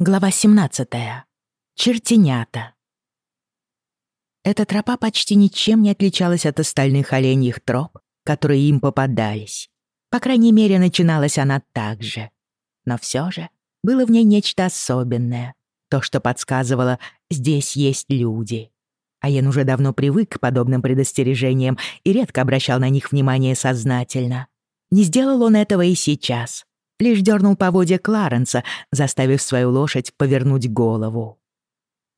Глава 17. Чертенята. Эта тропа почти ничем не отличалась от остальных оленьих троп, которые им попадались. По крайней мере, начиналась она так же. Но все же было в ней нечто особенное. То, что подсказывало, здесь есть люди. Аен уже давно привык к подобным предостережениям и редко обращал на них внимание сознательно. Не сделал он этого и сейчас, лишь дернул поводья Кларенса, заставив свою лошадь повернуть голову.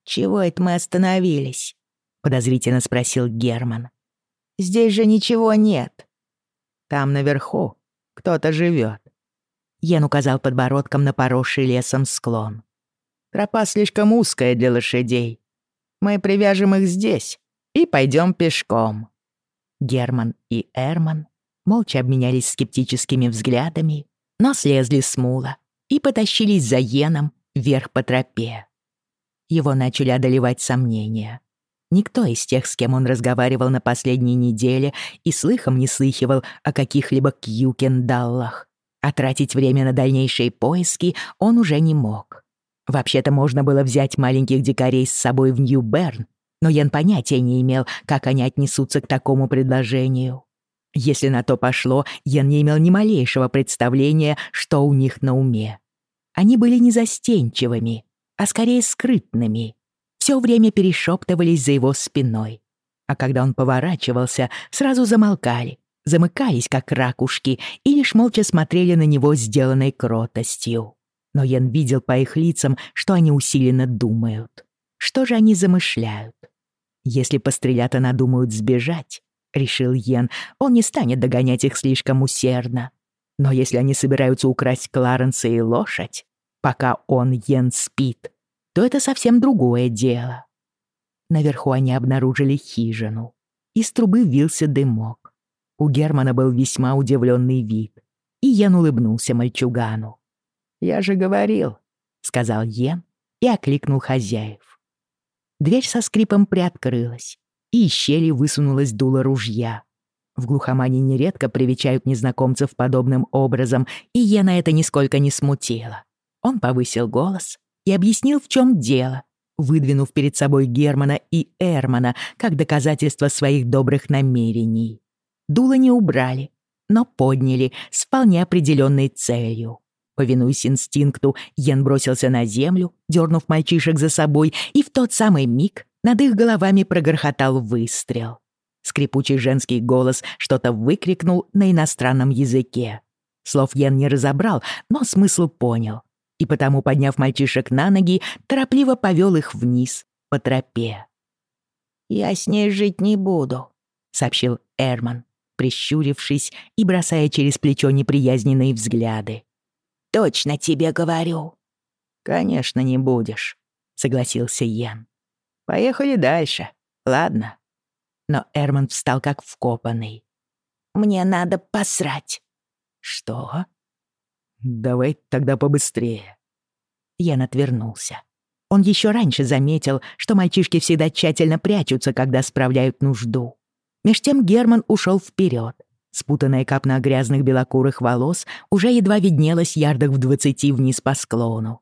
«Чего это мы остановились?» — подозрительно спросил Герман. «Здесь же ничего нет. Там наверху кто-то живет. Йен указал подбородком на поросший лесом склон. «Тропа слишком узкая для лошадей. Мы привяжем их здесь и пойдем пешком». Герман и Эрман молча обменялись скептическими взглядами но слезли с мула и потащились за Йеном вверх по тропе. Его начали одолевать сомнения. Никто из тех, с кем он разговаривал на последней неделе, и слыхом не слыхивал о каких-либо кьюкендаллах. А тратить время на дальнейшие поиски он уже не мог. Вообще-то можно было взять маленьких дикарей с собой в Нью-Берн, но Ян понятия не имел, как они отнесутся к такому предложению. Если на то пошло, Ян не имел ни малейшего представления, что у них на уме. Они были не застенчивыми, а скорее скрытными. Все время перешептывались за его спиной. А когда он поворачивался, сразу замолкали, замыкались, как ракушки, и лишь молча смотрели на него сделанной кротостью. Но Ян видел по их лицам, что они усиленно думают. Что же они замышляют? Если пострелята надумают сбежать, — решил Йен, — он не станет догонять их слишком усердно. Но если они собираются украсть Кларенса и лошадь, пока он, Йен, спит, то это совсем другое дело. Наверху они обнаружили хижину. Из трубы вился дымок. У Германа был весьма удивленный вид. И Йен улыбнулся мальчугану. «Я же говорил», — сказал Йен и окликнул хозяев. Дверь со скрипом приоткрылась, и из щели высунулась дуло ружья. В глухомане нередко привечают незнакомцев подобным образом, и Ена это нисколько не смутило. Он повысил голос и объяснил, в чем дело, выдвинув перед собой Германа и Эрмана как доказательство своих добрых намерений. Дуло не убрали, но подняли с вполне определенной целью. Повинуясь инстинкту, Йен бросился на землю, дернув мальчишек за собой, и в тот самый миг над их головами прогорхотал выстрел. Скрипучий женский голос что-то выкрикнул на иностранном языке. Слов Ян не разобрал, но смысл понял. И потому, подняв мальчишек на ноги, торопливо повел их вниз по тропе. «Я с ней жить не буду», — сообщил Эрман, прищурившись и бросая через плечо неприязненные взгляды. «Точно тебе говорю». «Конечно, не будешь», — согласился Ян. Поехали дальше. Ладно. Но Эрман встал как вкопанный. Мне надо посрать. Что? Давай тогда побыстрее. Ян отвернулся. Он еще раньше заметил, что мальчишки всегда тщательно прячутся, когда справляют нужду. Меж тем Герман ушел вперед. Спутанная капна грязных белокурых волос уже едва виднелась ярдах в двадцати вниз по склону.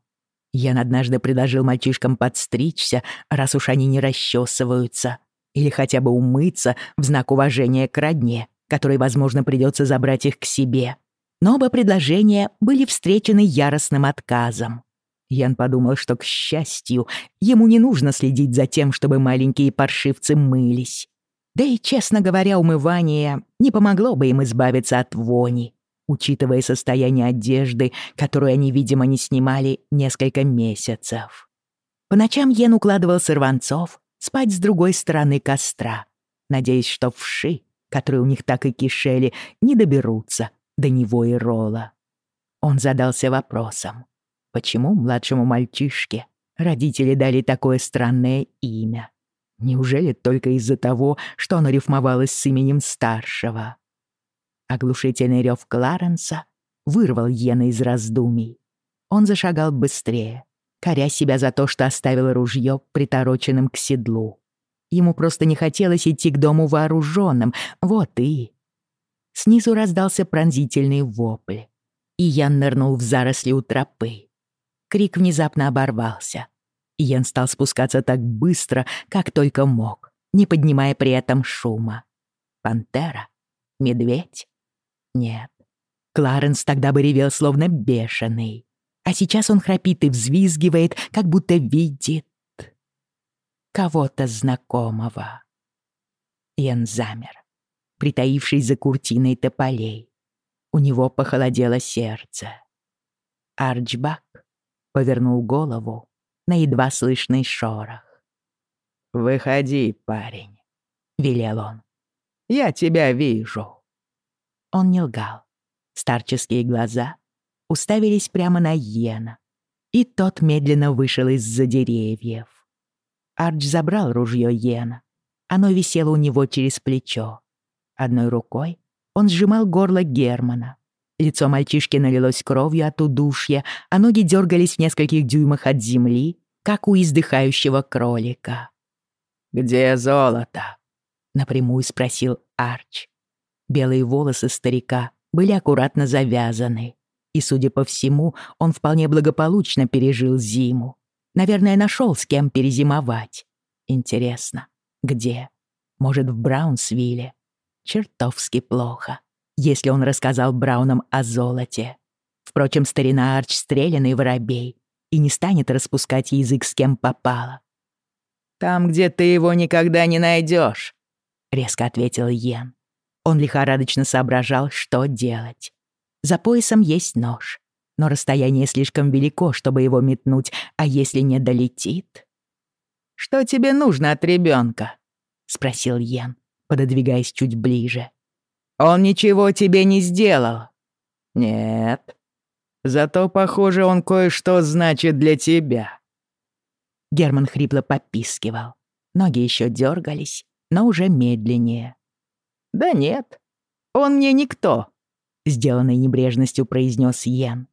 Ян однажды предложил мальчишкам подстричься, раз уж они не расчесываются, или хотя бы умыться в знак уважения к родне, которой, возможно, придется забрать их к себе. Но оба предложения были встречены яростным отказом. Ян подумал, что, к счастью, ему не нужно следить за тем, чтобы маленькие паршивцы мылись. Да и, честно говоря, умывание не помогло бы им избавиться от вони учитывая состояние одежды, которую они, видимо, не снимали несколько месяцев. По ночам Йен укладывал сорванцов спать с другой стороны костра, надеясь, что вши, которые у них так и кишели, не доберутся до него и Рола. Он задался вопросом, почему младшему мальчишке родители дали такое странное имя? Неужели только из-за того, что оно рифмовалось с именем старшего? Оглушительный рев Кларенса вырвал Йена из раздумий. Он зашагал быстрее, коря себя за то, что оставил ружье притороченным к седлу. Ему просто не хотелось идти к дому вооруженным, вот и... Снизу раздался пронзительный вопль, и Ян нырнул в заросли у тропы. Крик внезапно оборвался. Йен стал спускаться так быстро, как только мог, не поднимая при этом шума. Пантера? Медведь? Нет. Кларенс тогда бы ревел словно бешеный. А сейчас он храпит и взвизгивает, как будто видит кого-то знакомого. Йен замер, притаившись за куртиной тополей. У него похолодело сердце. Арчбак повернул голову на едва слышный шорох. «Выходи, парень», — велел он. «Я тебя вижу». Он не лгал. Старческие глаза уставились прямо на Йена, и тот медленно вышел из-за деревьев. Арч забрал ружье Йена. Оно висело у него через плечо. Одной рукой он сжимал горло Германа. Лицо мальчишки налилось кровью от удушья, а ноги дергались в нескольких дюймах от земли, как у издыхающего кролика. «Где золото?» — напрямую спросил Арч. Белые волосы старика были аккуратно завязаны, и, судя по всему, он вполне благополучно пережил зиму. Наверное, нашел с кем перезимовать. Интересно, где? Может, в Браунсвилле? Чертовски плохо если он рассказал Браунам о золоте. Впрочем, старина Арч стрелянный воробей и не станет распускать язык с кем попало. «Там, где ты его никогда не найдешь», — резко ответил Йен. Он лихорадочно соображал, что делать. За поясом есть нож, но расстояние слишком велико, чтобы его метнуть, а если не долетит... «Что тебе нужно от ребенка? спросил Йен, пододвигаясь чуть ближе. Он ничего тебе не сделал. Нет. Зато, похоже, он кое-что значит для тебя. Герман хрипло попискивал. Ноги еще дергались, но уже медленнее. Да нет, он мне никто, сделанной небрежностью произнес Йен.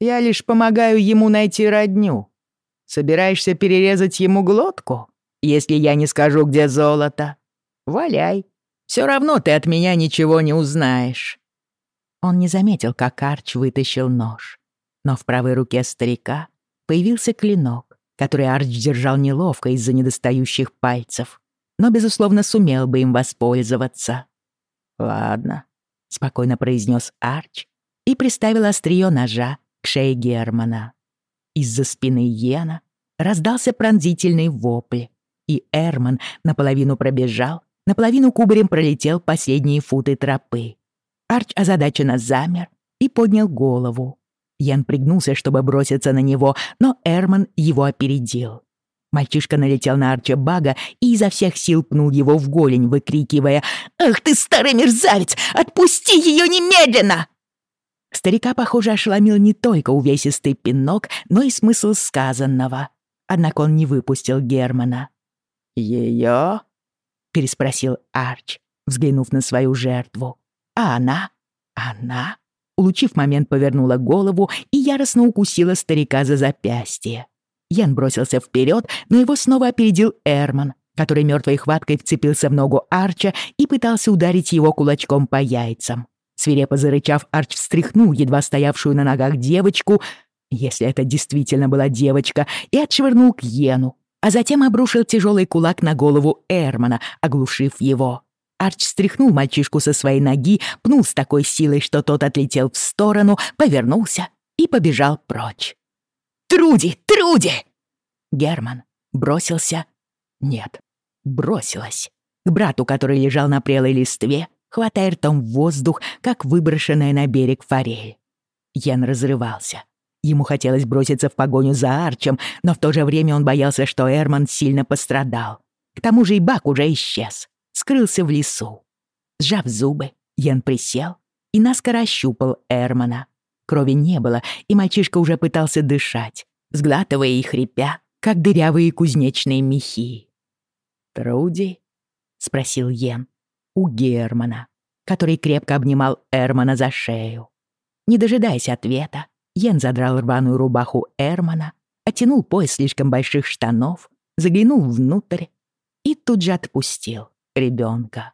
Я лишь помогаю ему найти родню. Собираешься перерезать ему глотку, если я не скажу, где золото? Валяй. Все равно ты от меня ничего не узнаешь». Он не заметил, как Арч вытащил нож. Но в правой руке старика появился клинок, который Арч держал неловко из-за недостающих пальцев, но, безусловно, сумел бы им воспользоваться. «Ладно», — спокойно произнес Арч и приставил острие ножа к шее Германа. Из-за спины Йена раздался пронзительный вопль, и Эрман наполовину пробежал, наполовину кубарем пролетел последние футы тропы. Арч озадаченно замер и поднял голову. Ян пригнулся, чтобы броситься на него, но Эрман его опередил. Мальчишка налетел на Арча Бага и изо всех сил пнул его в голень, выкрикивая «Ах ты, старый мерзавец! Отпусти ее немедленно!» Старика, похоже, ошеломил не только увесистый пинок, но и смысл сказанного. Однако он не выпустил Германа. «Ее?» переспросил Арч, взглянув на свою жертву. А она? Она? Улучив момент, повернула голову и яростно укусила старика за запястье. Ян бросился вперед, но его снова опередил Эрман, который мертвой хваткой вцепился в ногу Арча и пытался ударить его кулачком по яйцам. Свирепо зарычав, Арч встряхнул едва стоявшую на ногах девочку, если это действительно была девочка, и отшвырнул к Йену, а затем обрушил тяжелый кулак на голову Эрмана, оглушив его. Арч стряхнул мальчишку со своей ноги, пнул с такой силой, что тот отлетел в сторону, повернулся и побежал прочь. «Труди! Труди!» Герман бросился... Нет, бросилась. К брату, который лежал на прелой листве, хватая ртом воздух, как выброшенная на берег форель. Ян разрывался. Ему хотелось броситься в погоню за Арчем, но в то же время он боялся, что Эрман сильно пострадал. К тому же и Бак уже исчез, скрылся в лесу. Сжав зубы, Ян присел и наскоро ощупал Эрмана. Крови не было, и мальчишка уже пытался дышать, сглатывая и хрипя, как дырявые кузнечные мехи. «Труди?» — спросил Йен у Германа, который крепко обнимал Эрмана за шею. Не дожидаясь ответа, Йен задрал рваную рубаху Эрмана, оттянул пояс слишком больших штанов, заглянул внутрь и тут же отпустил ребенка.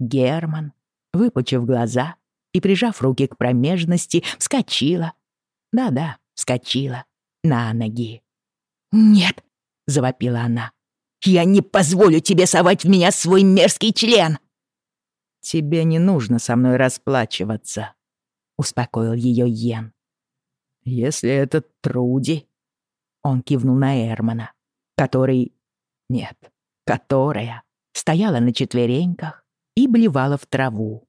Герман, выпучив глаза и прижав руки к промежности, вскочила. Да-да, вскочила на ноги. «Нет!» — завопила она. «Я не позволю тебе совать в меня свой мерзкий член!» «Тебе не нужно со мной расплачиваться», — успокоил ее Йен. «Если это Труди...» Он кивнул на Эрмана, который... Нет, которая стояла на четвереньках и блевала в траву.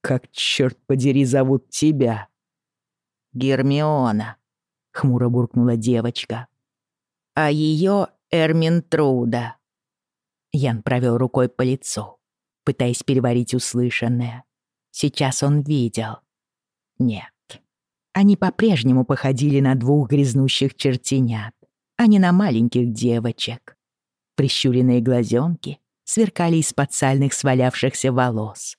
«То как, черт подери, зовут тебя?» «Гермиона», — хмуро буркнула девочка. «А ее Эрминтруда». Ян провел рукой по лицу, пытаясь переварить услышанное. Сейчас он видел. Нет. Они по-прежнему походили на двух грязнущих чертенят, а не на маленьких девочек. Прищуренные глазенки сверкали из-под сальных свалявшихся волос.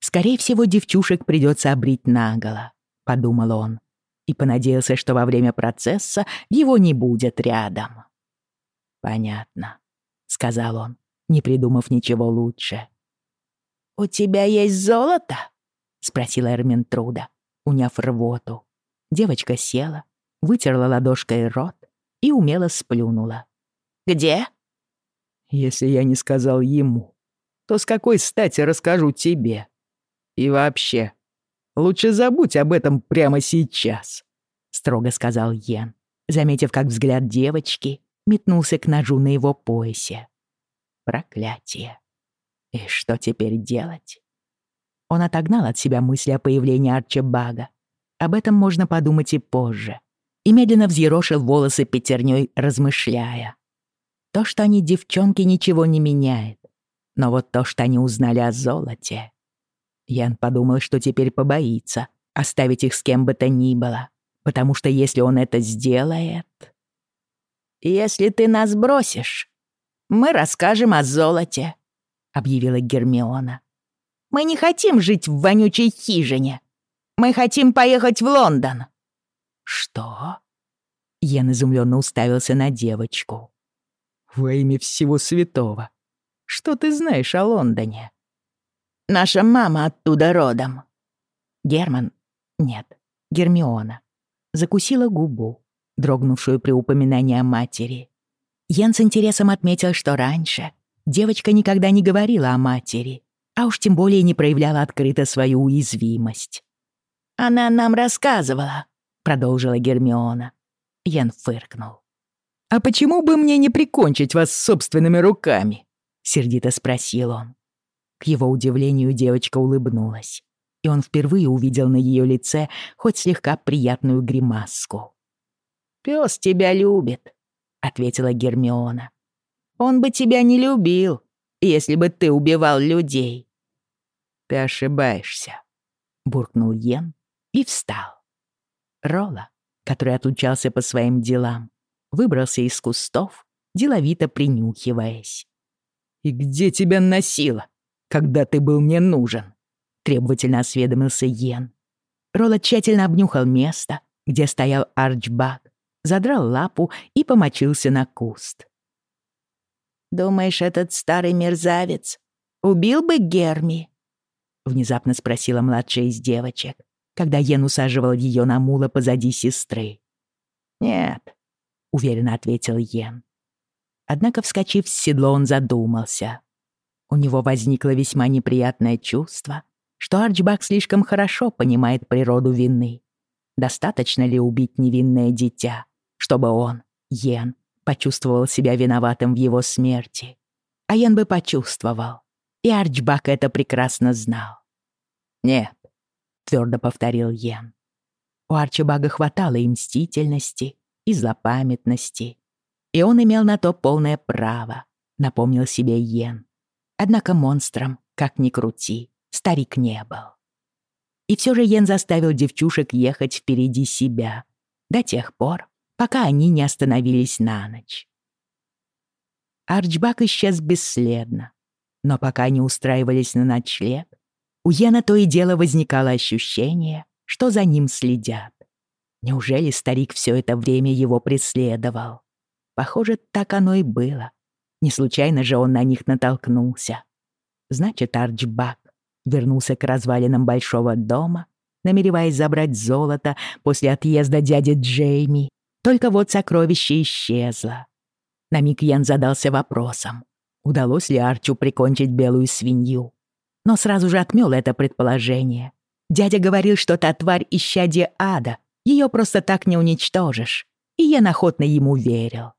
«Скорее всего, девчушек придется обрить наголо», — подумал он, и понадеялся, что во время процесса его не будет рядом. «Понятно», — сказал он, не придумав ничего лучше. «У тебя есть золото?» — спросила Эрминтруда, уняв рвоту. Девочка села, вытерла ладошкой рот и умело сплюнула. «Где?» «Если я не сказал ему, то с какой стати расскажу тебе? И вообще, лучше забудь об этом прямо сейчас», — строго сказал Йен, заметив, как взгляд девочки метнулся к ножу на его поясе. Проклятие. И что теперь делать? Он отогнал от себя мысли о появлении Арчебага. Об этом можно подумать и позже. И медленно взъерошил волосы пятерней, размышляя. То, что они девчонки, ничего не меняет. Но вот то, что они узнали о золоте... Ян подумал, что теперь побоится оставить их с кем бы то ни было, потому что если он это сделает... «Если ты нас бросишь, мы расскажем о золоте», — объявила Гермиона. Мы не хотим жить в вонючей хижине. Мы хотим поехать в Лондон». «Что?» Йен изумленно уставился на девочку. «Во имя всего святого. Что ты знаешь о Лондоне?» «Наша мама оттуда родом». Герман... Нет, Гермиона. Закусила губу, дрогнувшую при упоминании о матери. Йен с интересом отметил, что раньше девочка никогда не говорила о матери а уж тем более не проявляла открыто свою уязвимость. «Она нам рассказывала», — продолжила Гермиона. Ян фыркнул. «А почему бы мне не прикончить вас собственными руками?» — сердито спросил он. К его удивлению девочка улыбнулась, и он впервые увидел на ее лице хоть слегка приятную гримаску. «Пёс тебя любит», — ответила Гермиона. «Он бы тебя не любил, если бы ты убивал людей. «Ты ошибаешься», — буркнул Йен и встал. Ролла, который отлучался по своим делам, выбрался из кустов, деловито принюхиваясь. «И где тебя носило, когда ты был мне нужен?» — требовательно осведомился Йен. Ролла тщательно обнюхал место, где стоял арчбак, задрал лапу и помочился на куст. «Думаешь, этот старый мерзавец убил бы Герми?» внезапно спросила младшая из девочек, когда Йен усаживал ее на мула позади сестры. «Нет», — уверенно ответил Йен. Однако, вскочив с седла, он задумался. У него возникло весьма неприятное чувство, что Арчбак слишком хорошо понимает природу вины. Достаточно ли убить невинное дитя, чтобы он, Йен, почувствовал себя виноватым в его смерти? А Йен бы почувствовал, и Арчбак это прекрасно знал. «Нет», — твердо повторил Йен. У Арчибага хватало и мстительности, и злопамятности. И он имел на то полное право, напомнил себе Йен. Однако монстром, как ни крути, старик не был. И все же Йен заставил девчушек ехать впереди себя, до тех пор, пока они не остановились на ночь. Арчбак исчез бесследно, но пока они устраивались на ночлег, у Йена то и дело возникало ощущение, что за ним следят. Неужели старик все это время его преследовал? Похоже, так оно и было. Не случайно же он на них натолкнулся. Значит, Арчбак вернулся к развалинам большого дома, намереваясь забрать золото после отъезда дяди Джейми, Только вот сокровище исчезло. На миг Ян задался вопросом, удалось ли Арчу прикончить белую свинью. Но сразу же отмёл это предположение. Дядя говорил, что та тварь исчадие ада, ее просто так не уничтожишь. И Ян охотно ему верил.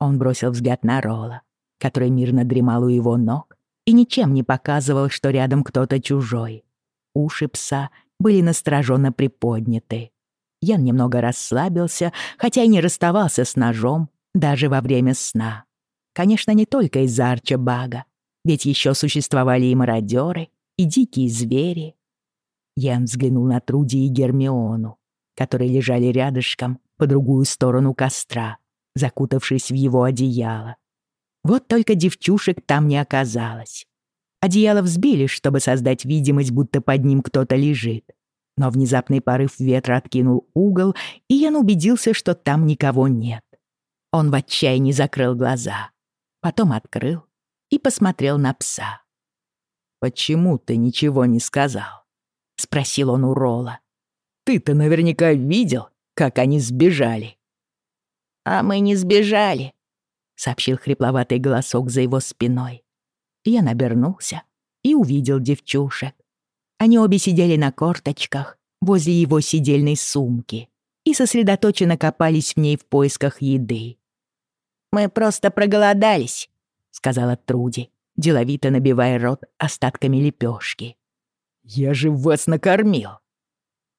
Он бросил взгляд на Рола, который мирно дремал у его ног и ничем не показывал, что рядом кто-то чужой. Уши пса были настороженно приподняты. Ян немного расслабился, хотя и не расставался с ножом даже во время сна. Конечно, не только из-за Арча Бага, ведь еще существовали и мародеры, и дикие звери. Ян взглянул на Труди и Гермиону, которые лежали рядышком по другую сторону костра, закутавшись в его одеяло. Вот только девчушек там не оказалось. Одеяло взбили, чтобы создать видимость, будто под ним кто-то лежит. Но внезапный порыв ветра откинул угол, и Ян убедился, что там никого нет. Он в отчаянии закрыл глаза, потом открыл и посмотрел на пса. «Почему ты ничего не сказал?» — спросил он у Рола. «Ты-то наверняка видел, как они сбежали». «А мы не сбежали», — сообщил хрипловатый голосок за его спиной. Я набернулся и увидел девчушек. Они обе сидели на корточках возле его сидельной сумки и сосредоточенно копались в ней в поисках еды. «Мы просто проголодались», — сказала Труди, деловито набивая рот остатками лепешки. «Я же вас накормил!»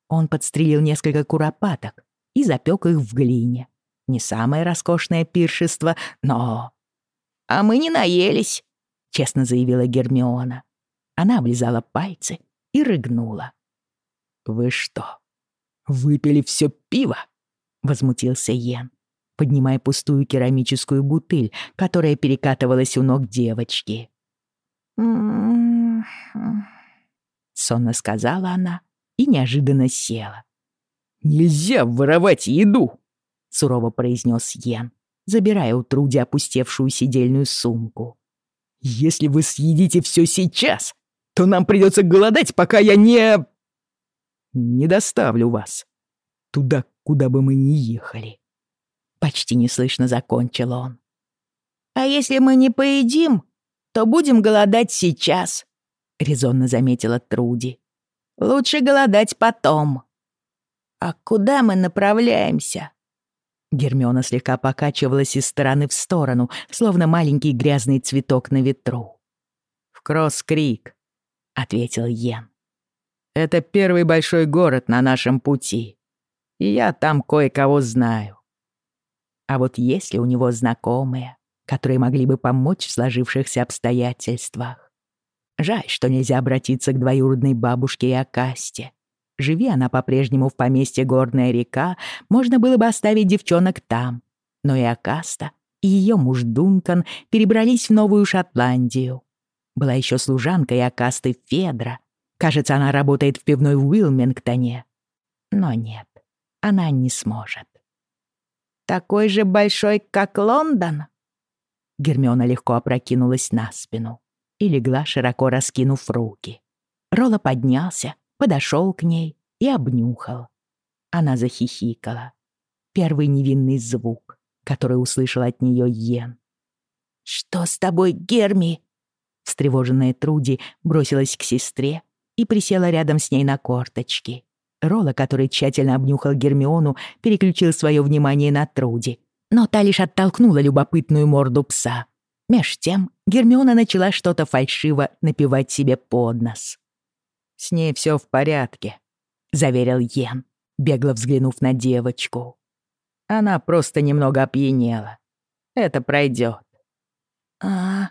Он подстрелил несколько куропаток и запек их в глине. Не самое роскошное пиршество, но... «А мы не наелись», — честно заявила Гермиона. Она облизала пальцы и рыгнула. «Вы что, выпили все пиво?» — возмутился Йен поднимая пустую керамическую бутыль, которая перекатывалась у ног девочки. Сонно сказала она и неожиданно села. «Нельзя воровать еду!» — сурово произнес Йен, забирая у Труди опустевшую сидельную сумку. «Если вы съедите все сейчас, то нам придется голодать, пока я не... не доставлю вас туда, куда бы мы ни ехали». Почти неслышно закончил он. «А если мы не поедим, то будем голодать сейчас», — резонно заметила Труди. «Лучше голодать потом». «А куда мы направляемся?» Гермиона слегка покачивалась из стороны в сторону, словно маленький грязный цветок на ветру. «В Кросс-Крик», — ответил Йен. «Это первый большой город на нашем пути, и я там кое-кого знаю. А вот есть ли у него знакомые, которые могли бы помочь в сложившихся обстоятельствах? Жаль, что нельзя обратиться к двоюродной бабушке и Акасте. Живи она по-прежнему в поместье Горная река, можно было бы оставить девчонок там. Но и Акаста, и ее муж Дункан перебрались в Новую Шотландию. Была еще служанка и Акасты Федра. Кажется, она работает в пивной в Уилмингтоне. Но нет, она не сможет. Такой же большой, как Лондон?» Гермиона легко опрокинулась на спину и легла, широко раскинув руки. Ролла поднялся, подошел к ней и обнюхал. Она захихикала. Первый невинный звук, который услышал от нее Йен. «Что с тобой, Герми?» Встревоженная Труди бросилась к сестре и присела рядом с ней на корточки. Ролла, который тщательно обнюхал Гермиону, переключил свое внимание на Труди, но та лишь оттолкнула любопытную морду пса. Меж тем Гермиона начала что-то фальшиво напевать себе под нос. «С ней все в порядке», — заверил Йен, бегло взглянув на девочку. «Она просто немного опьянела. Это пройдет. «А...»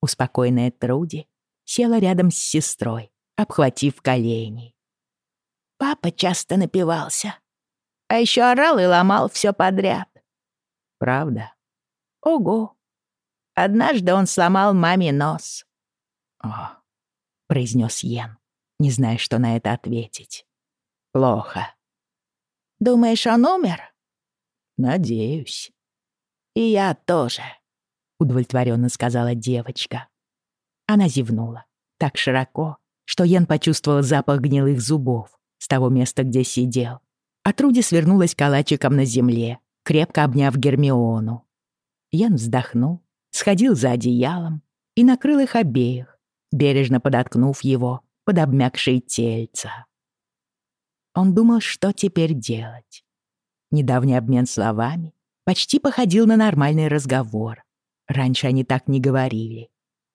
Успокойная Труди села рядом с сестрой, обхватив колени. Папа часто напивался. А еще орал и ломал все подряд. Правда? Ого. Однажды он сломал маме нос. О, произнес Йен, не зная, что на это ответить. Плохо. Думаешь, он умер? Надеюсь. И я тоже, удовлетворенно сказала девочка. Она зевнула так широко, что Йен почувствовал запах гнилых зубов, с того места, где сидел. А Труди свернулась калачиком на земле крепко обняв Гермиону. Ян вздохнул, сходил за одеялом и накрыл их обеих, бережно подоткнув его под обмякшие тельца. Он думал, что теперь делать. Недавний обмен словами почти походил на нормальный разговор. Раньше они так не говорили.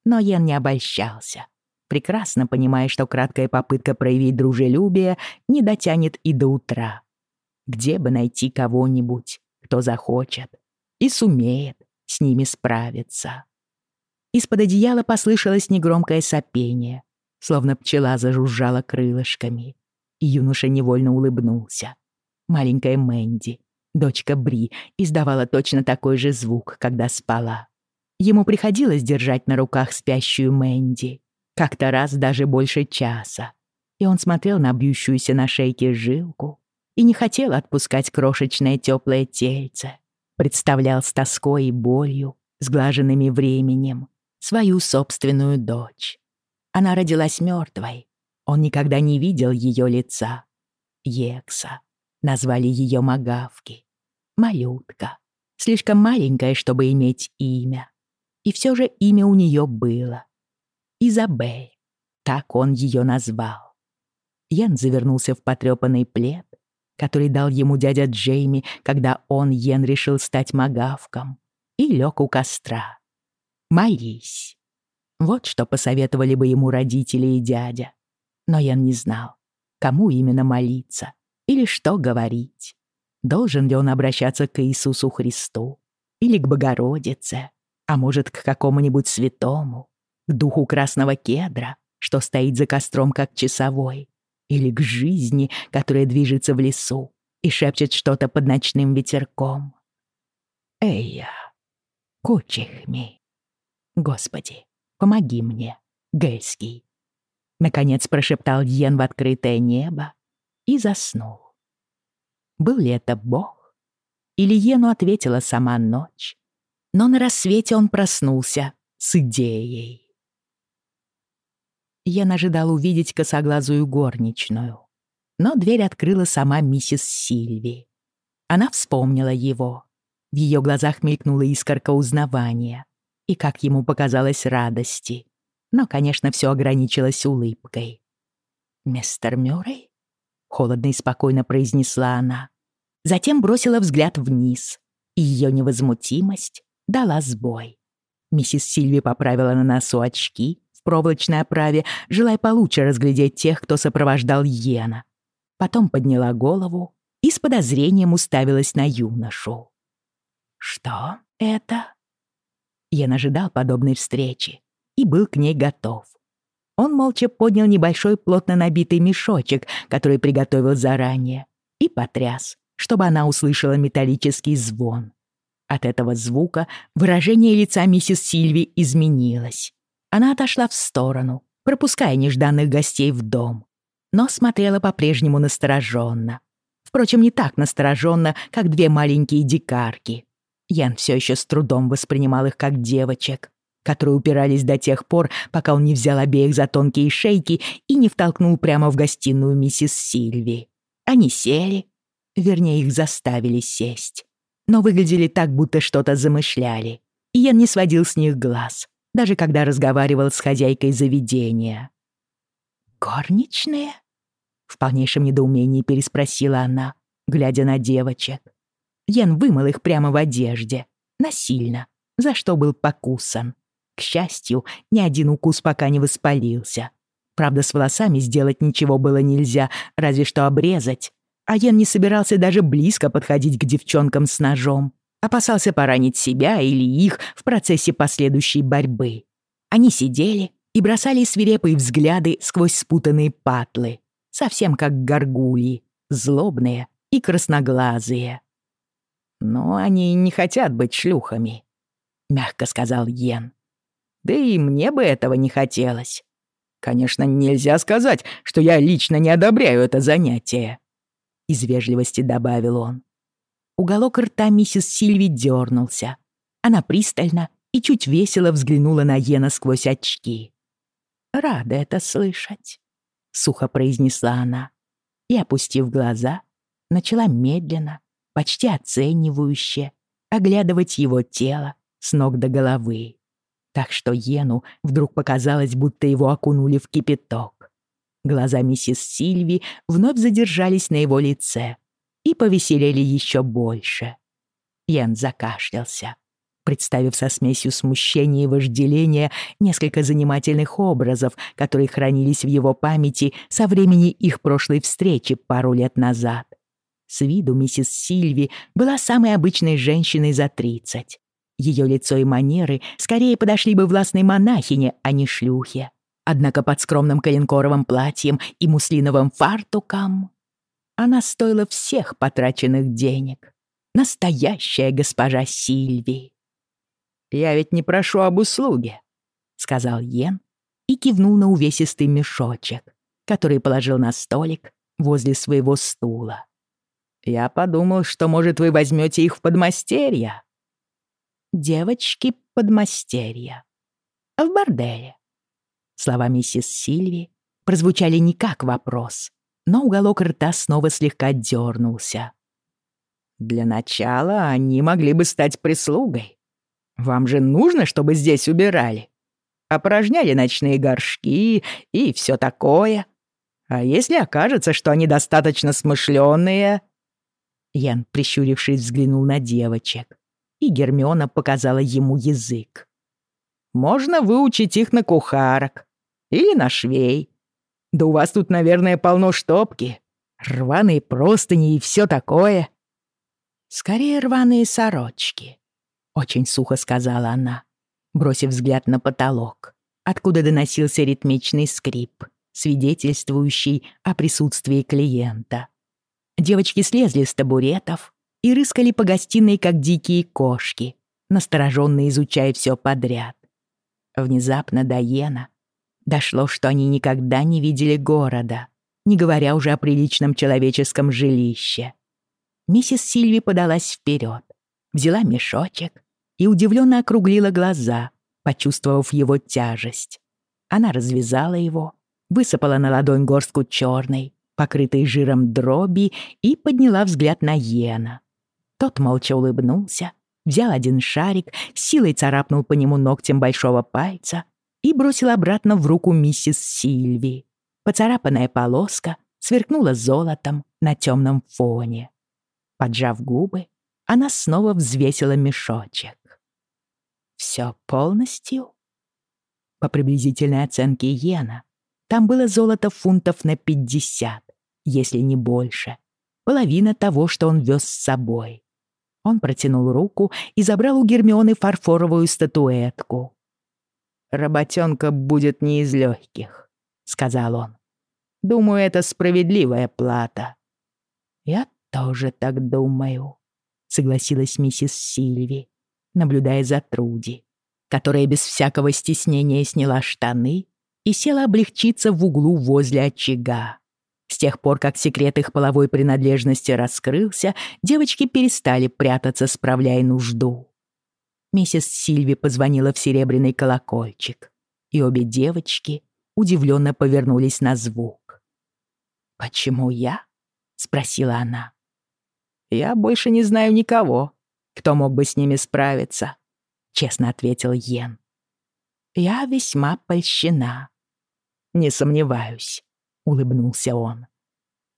Но Йен не обольщался, прекрасно понимая, что краткая попытка проявить дружелюбие не дотянет и до утра. Где бы найти кого-нибудь, кто захочет и сумеет с ними справиться. Из-под одеяла послышалось негромкое сопение, словно пчела зажужжала крылышками. И юноша невольно улыбнулся. Маленькая Мэнди, дочка Бри, издавала точно такой же звук, когда спала. Ему приходилось держать на руках спящую Мэнди, как-то раз даже больше часа. И он смотрел на бьющуюся на шейке жилку и не хотел отпускать крошечное теплое тельце. Представлял с тоской и болью, сглаженными временем, свою собственную дочь. Она родилась мертвой. Он никогда не видел ее лица. Екса. Назвали ее Магавки. Малютка. Слишком маленькая, чтобы иметь имя. И все же имя у нее было. Изабель. Так он ее назвал. Ян завернулся в потрепанный плед, который дал ему дядя Джейми, когда он, Йен, решил стать магавком, и лег у костра. «Молись». Вот что посоветовали бы ему родители и дядя. Но Ян не знал, кому именно молиться или что говорить. Должен ли он обращаться к Иисусу Христу или к Богородице, а может, к какому-нибудь святому, к духу красного кедра, что стоит за костром как часовой, или к жизни, которая движется в лесу и шепчет что-то под ночным ветерком. Эйя, кучихми. Господи, помоги мне, Гельский. Наконец прошептал Йен в открытое небо и заснул. Был ли это Бог? Или Йену ответила сама ночь? Но на рассвете он проснулся с идеей. Ян ожидал увидеть косоглазую горничную. Но дверь открыла сама миссис Сильви. Она вспомнила его. В ее глазах мелькнула искорка узнавания и, как ему показалось, радости. Но, конечно, все ограничилось улыбкой. «Мистер Мюррей?» — холодно и спокойно произнесла она. Затем бросила взгляд вниз, и ее невозмутимость дала сбой. Миссис Сильви поправила на носу очки проволочной оправе, желая получше разглядеть тех, кто сопровождал Йена. Потом подняла голову и с подозрением уставилась на юношу. «Что это?» Йен ожидал подобной встречи и был к ней готов. Он молча поднял небольшой плотно набитый мешочек, который приготовил заранее, и потряс, чтобы она услышала металлический звон. От этого звука выражение лица миссис Сильви изменилось. Она отошла в сторону, пропуская нежданных гостей в дом, но смотрела по-прежнему настороженно. Впрочем, не так настороженно, как две маленькие дикарки. Ян все еще с трудом воспринимал их как девочек, которые упирались до тех пор, пока он не взял обеих за тонкие шейки и не втолкнул прямо в гостиную миссис Сильви. Они сели, вернее, их заставили сесть, но выглядели так, будто что-то замышляли, Ян не сводил с них глаз, даже когда разговаривал с хозяйкой заведения. «Горничные?» — в полнейшем недоумении переспросила она, глядя на девочек. Ян вымыл их прямо в одежде, насильно, за что был покусан. К счастью, ни один укус пока не воспалился. Правда, с волосами сделать ничего было нельзя, разве что обрезать. А Ян не собирался даже близко подходить к девчонкам с ножом опасался поранить себя или их в процессе последующей борьбы. Они сидели и бросали свирепые взгляды сквозь спутанные патлы, совсем как горгульи, злобные и красноглазые. «Но они не хотят быть шлюхами», — мягко сказал Йен. «Да и мне бы этого не хотелось. Конечно, нельзя сказать, что я лично не одобряю это занятие», — из вежливости добавил он. Уголок рта миссис Сильви дернулся. Она пристально и чуть весело взглянула на Йена сквозь очки. «Рада это слышать», — сухо произнесла она. И, опустив глаза, начала медленно, почти оценивающе, оглядывать его тело с ног до головы. Так что Йену вдруг показалось, будто его окунули в кипяток. Глаза миссис Сильви вновь задержались на его лице и повеселели еще больше. Йен закашлялся, представив со смесью смущения и вожделения несколько занимательных образов, которые хранились в его памяти со времени их прошлой встречи пару лет назад. С виду миссис Сильви была самой обычной женщиной за тридцать. Ее лицо и манеры скорее подошли бы властной монахине, а не шлюхе. Однако под скромным коленкоровым платьем и муслиновым фартуком она стоила всех потраченных денег. Настоящая госпожа Сильви. «Я ведь не прошу об услуге», — сказал Йен и кивнул на увесистый мешочек, который положил на столик возле своего стула. «Я подумал, что, может, вы возьмете их в подмастерье». «Девочки подмастерья. В борделе». Слова миссис Сильви прозвучали не как вопрос, но уголок рта снова слегка дернулся. «Для начала они могли бы стать прислугой. Вам же нужно, чтобы здесь убирали. Опорожняли ночные горшки и все такое. А если окажется, что они достаточно смышленые...» Ян, прищурившись, взглянул на девочек, и Гермиона показала ему язык. «Можно выучить их на кухарок или на швей. Да у вас тут, наверное, полно штопки, рваные простыни и все такое». «Скорее рваные сорочки», очень сухо сказала она, бросив взгляд на потолок, откуда доносился ритмичный скрип, свидетельствующий о присутствии клиента. Девочки слезли с табуретов и рыскали по гостиной, как дикие кошки, настороженно изучая все подряд. Внезапно до Йена дошло, что они никогда не видели города, не говоря уже о приличном человеческом жилище. Миссис Сильви подалась вперед, взяла мешочек и удивленно округлила глаза, почувствовав его тяжесть. Она развязала его, высыпала на ладонь горстку черной, покрытой жиром дроби, и подняла взгляд на Йена. Тот молча улыбнулся, взял один шарик, силой царапнул по нему ногтем большого пальца и бросил обратно в руку миссис Сильви. Поцарапанная полоска сверкнула золотом на темном фоне. Поджав губы, она снова взвесила мешочек. Все полностью? По приблизительной оценке Йена, там было золото фунтов на 50, если не больше. Половина того, что он вез с собой. Он протянул руку и забрал у Гермионы фарфоровую статуэтку. «Работенка будет не из легких», — сказал он. «Думаю, это справедливая плата». «Я тоже так думаю», — согласилась миссис Сильви наблюдая за Труди, которая без всякого стеснения сняла штаны и села облегчиться в углу возле очага. С тех пор, как секрет их половой принадлежности раскрылся, девочки перестали прятаться, справляя нужду. Миссис Сильви позвонила в серебряный колокольчик, и обе девочки удивленно повернулись на звук. «Почему я?» — спросила она. «Я больше не знаю никого», кто мог бы с ними справиться?» — честно ответил Йен. «Я весьма польщена». «Не сомневаюсь», — улыбнулся он.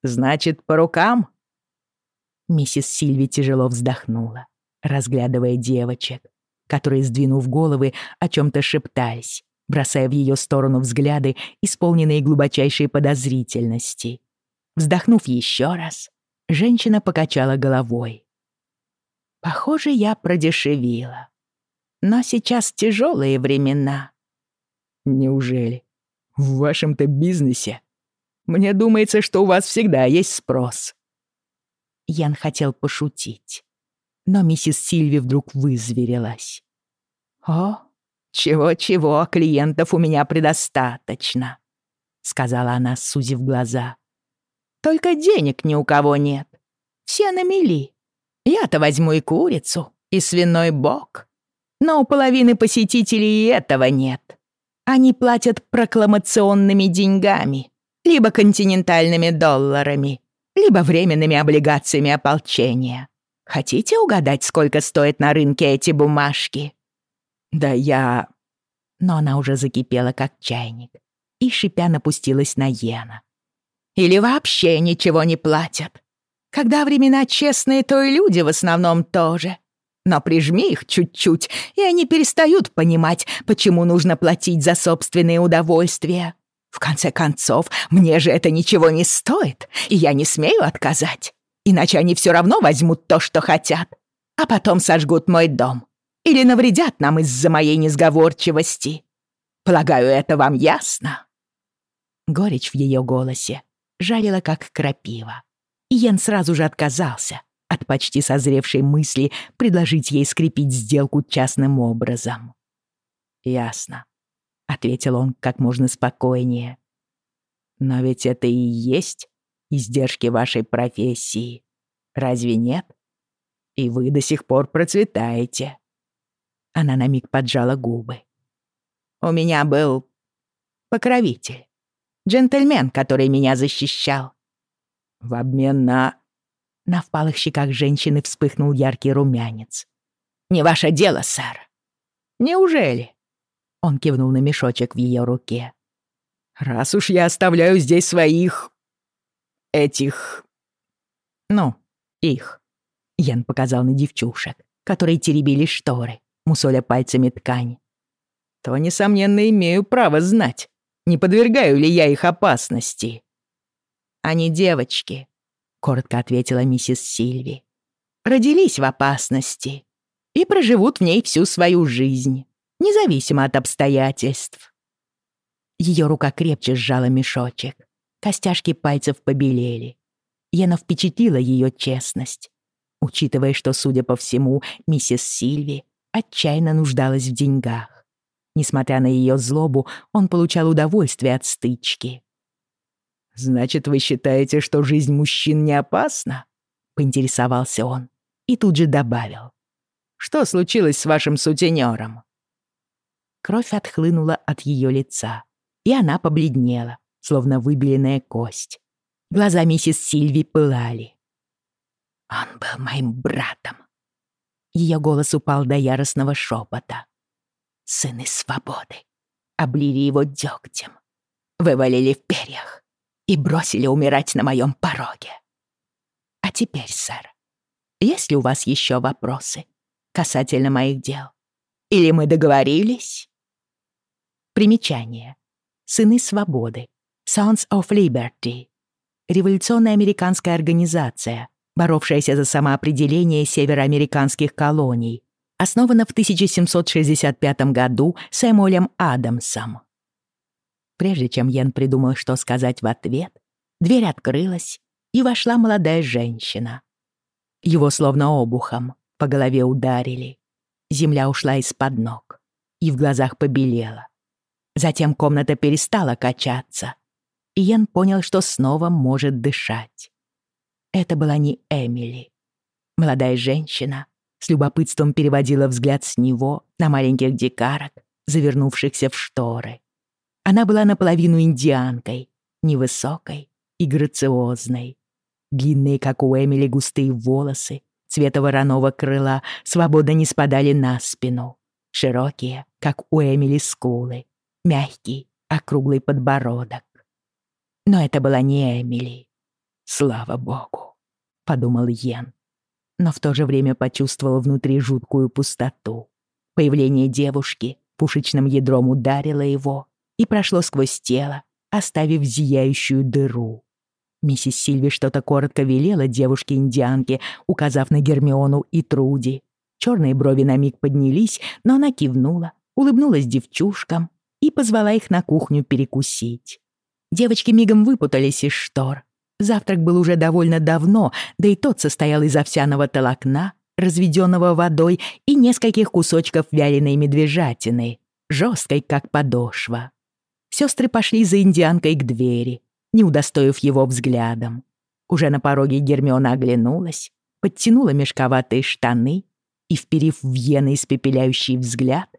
«Значит, по рукам?» Миссис Сильви тяжело вздохнула, разглядывая девочек, которые, сдвинув головы, о чем-то шептались, бросая в ее сторону взгляды, исполненные глубочайшей подозрительности. Вздохнув еще раз, женщина покачала головой. Похоже, я продешевила. Но сейчас тяжелые времена. Неужели? В вашем-то бизнесе? Мне думается, что у вас всегда есть спрос. Ян хотел пошутить, но миссис Сильви вдруг вызверилась. «О, чего-чего, клиентов у меня предостаточно», — сказала она, сузив глаза. «Только денег ни у кого нет. Все на мели. Я-то возьму и курицу, и свиной бок. Но у половины посетителей и этого нет. Они платят прокламационными деньгами, либо континентальными долларами, либо временными облигациями ополчения. Хотите угадать, сколько стоят на рынке эти бумажки?» «Да я...» Но она уже закипела, как чайник, и шипя напустилась на Йена. «Или вообще ничего не платят. Когда времена честные, то и люди в основном тоже. Но прижми их чуть-чуть, и они перестают понимать, почему нужно платить за собственные удовольствия. В конце концов, мне же это ничего не стоит, и я не смею отказать. Иначе они все равно возьмут то, что хотят, а потом сожгут мой дом или навредят нам из-за моей несговорчивости. Полагаю, это вам ясно?» Горечь в ее голосе жарила, как крапива. И Йен сразу же отказался от почти созревшей мысли предложить ей скрепить сделку частным образом. «Ясно», — ответил он как можно спокойнее. «Но ведь это и есть издержки вашей профессии. Разве нет? И вы до сих пор процветаете». Она на миг поджала губы. «У меня был покровитель, джентльмен, который меня защищал. В обмен на на впалых щеках женщины вспыхнул яркий румянец. «Не ваше дело, сэр». «Неужели?» Он кивнул на мешочек в ее руке. «Раз уж я оставляю здесь своих... этих... ну, их...» Ян показал на девчушек, которые теребили шторы, мусоля пальцами ткань. «То, несомненно, имею право знать, не подвергаю ли я их опасности». «Они девочки», — коротко ответила миссис Сильви. «Родились в опасности и проживут в ней всю свою жизнь, независимо от обстоятельств». Ее рука крепче сжала мешочек. Костяшки пальцев побелели. Яна впечатлила ее честность, учитывая, что, судя по всему, миссис Сильви отчаянно нуждалась в деньгах. Несмотря на ее злобу, он получал удовольствие от стычки. «Значит, вы считаете, что жизнь мужчин не опасна?» — поинтересовался он и тут же добавил. «Что случилось с вашим сутенером?» Кровь отхлынула от ее лица, и она побледнела, словно выбеленная кость. Глаза миссис Сильви пылали. «Он был моим братом». Ее голос упал до яростного шепота. «Сыны свободы облили его дегтем, вывалили в перьях, и бросили умирать на моем пороге. А теперь, сэр, есть ли у вас еще вопросы касательно моих дел? Или мы договорились? Примечание. Сыны свободы. Sons of Liberty. Революционная американская организация, боровшаяся за самоопределение североамериканских колоний, основана в 1765 году Сэмуэлем Адамсом. Прежде чем Йен придумал, что сказать в ответ, дверь открылась, и вошла молодая женщина. Его словно обухом по голове ударили. Земля ушла из-под ног, и в глазах побелела. Затем комната перестала качаться, и Йен понял, что снова может дышать. Это была не Эмили. Молодая женщина с любопытством переводила взгляд с него на маленьких дикарок, завернувшихся в шторы. Она была наполовину индианкой, невысокой и грациозной. Длинные, как у Эмили, густые волосы цвета вороного крыла свободно не спадали на спину. Широкие, как у Эмили, скулы. Мягкий, округлый подбородок. Но это была не Эмили. «Слава богу», — подумал Йен. Но в то же время почувствовал внутри жуткую пустоту. Появление девушки пушечным ядром ударило его, и прошло сквозь тело, оставив зияющую дыру. Миссис Сильви что-то коротко велела девушке-индианке, указав на Гермиону и Труди. Черные брови на миг поднялись, но она кивнула, улыбнулась девчушкам и позвала их на кухню перекусить. Девочки мигом выпутались из штор. Завтрак был уже довольно давно, да и тот состоял из овсяного толокна, разведенного водой и нескольких кусочков вяленой медвежатины, жесткой, как подошва. Сестры пошли за индианкой к двери, не удостоив его взглядом. Уже на пороге Гермиона оглянулась, подтянула мешковатые штаны и, вперив в Йена испепеляющий взгляд,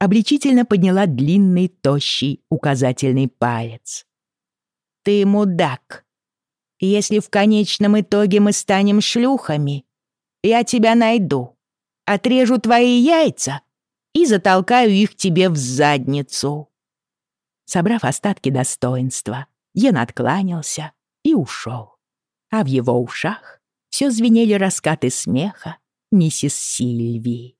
обличительно подняла длинный, тощий указательный палец. «Ты мудак. Если в конечном итоге мы станем шлюхами, я тебя найду, отрежу твои яйца и затолкаю их тебе в задницу». Собрав остатки достоинства, Йен откланялся и ушел. А в его ушах все звенели раскаты смеха миссис Сильвии.